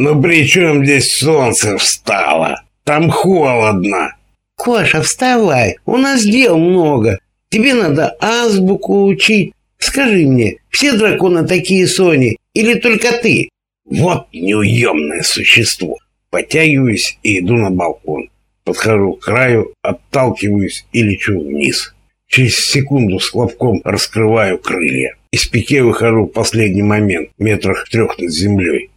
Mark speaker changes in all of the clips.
Speaker 1: Ну при чем здесь солнце встало? Там холодно.
Speaker 2: Коша, вставай, у нас дел много. Тебе надо азбуку учить. Скажи мне, все драконы такие Сони или только ты?
Speaker 1: Вот неуемное существо. Потягиваюсь и иду на балкон. Подхожу к краю, отталкиваюсь и лечу вниз. Через секунду с хлопком раскрываю крылья. Из пике выхожу в последний момент, метрах трех над землей.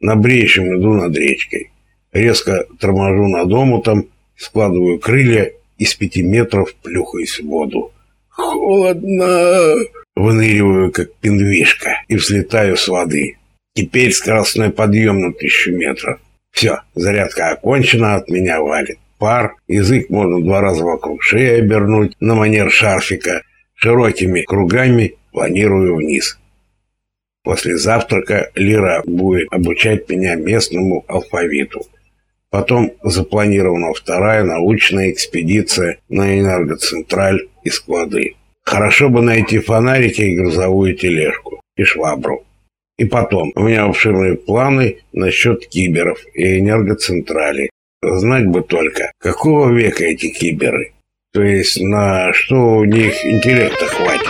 Speaker 1: На бреющем иду над речкой. Резко торможу над омутом, складываю крылья и с пяти метров плюхаюсь в воду. Холодно! Выныриваю, как пингвишка, и взлетаю с воды. Теперь скоростной подъем на тысячу метров. Все, зарядка окончена, от меня валит пар, язык можно два раза вокруг шеи обернуть на манер шарфика, широкими кругами планирую вниз. После завтрака Лира будет обучать меня местному алфавиту. Потом запланирована вторая научная экспедиция на энергоцентраль и склады. Хорошо бы найти фонарики и грузовую тележку, и швабру. И потом, у меня обширные планы насчет киберов и энергоцентрали. Знать бы только, какого века эти киберы. То есть на что у них интеллекта хватит.